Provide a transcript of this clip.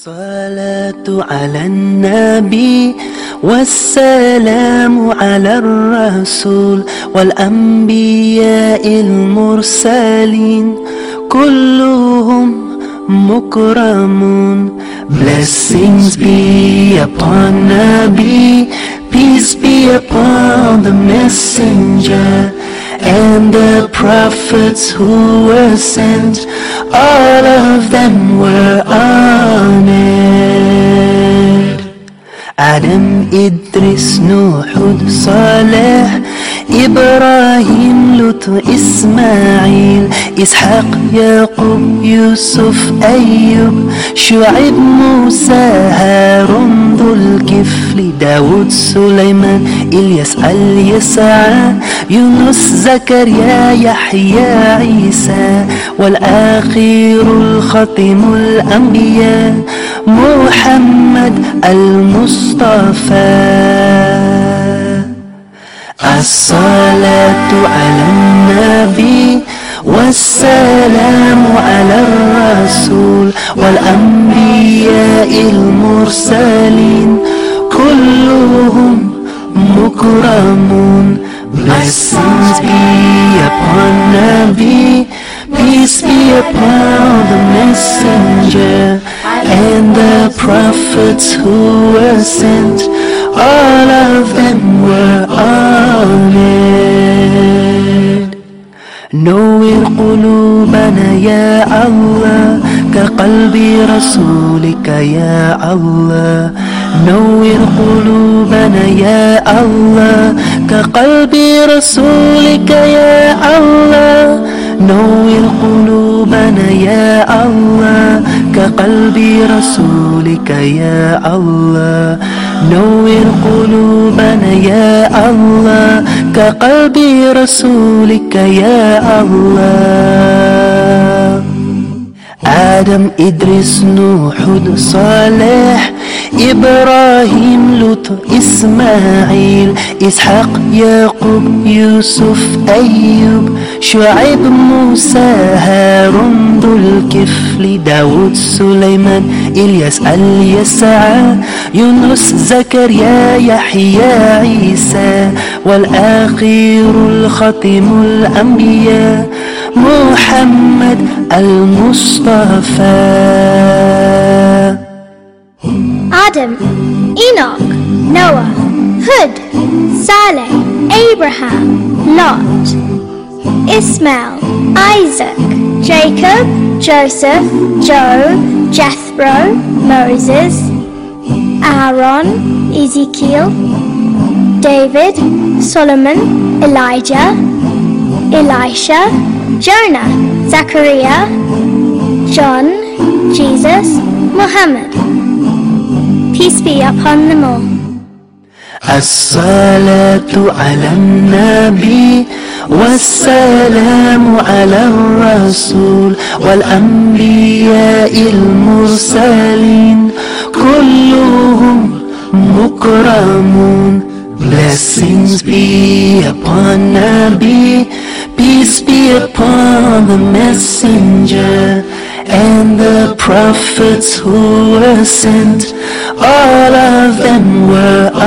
الصلاة على النبي والسلام على الرسول والأنبياء المرسلين كلهم مكرمون Blessings be upon Nabi Peace be upon the messenger and the prophets who were sent, all of them were honored. Adam, Idris, Nuh, Saleh, إبراهيم لوط إسماعيل إسحاق يعقوب يوسف أيوب شعيب موسى هارون ذو الكفل داود سليمان إلياس اليسع يونس زكريا يحيى عيسى والآخر الختم الأنبياء. محمد المصطفى. الصلاة على النبي والسلام على الرسول والأنبياء المرسلين كلهم مكرمون. Blessings be upon Nabi Peace be upon the messenger. And the prophets who were sent All of them were honored. نور قلوبنا يا الله كقلب رسولك يا الله. نور قلوبنا يا الله كقلب رسولك يا الله. نور قلوبنا يا الله كقلب رسولك يا الله. نور قلوبنا يا الله. كقلب رسولك يا الله. آدم إدريس نوح صالح إبراهيم لوط إسماعيل إسحاق يعقوب يوسف أيوب شعيب موسى هارون. الكفل داود سليمان إلياس اليسع يونس زكريا يحيى عيسى والآخر الختم الأنبياء محمد المصطفى. Adam, Enoch, Noah, Hud, Saleh, Abraham, Lot, Ismail, Isaac, Jacob, Joseph, Job, Jethro, Moses, Aaron, Ezekiel, David, Solomon, Elijah, Elisha, Jonah, Zachariah, John, Jesus, Muhammad. Peace be upon them all. الصلاة على النبي والسلام على الرسول والأنبياء المرسلين كلهم مكرمون Blessings be upon Nabi Peace be upon the messenger and the prophets who were sent, all of them were honored.